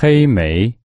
黑莓。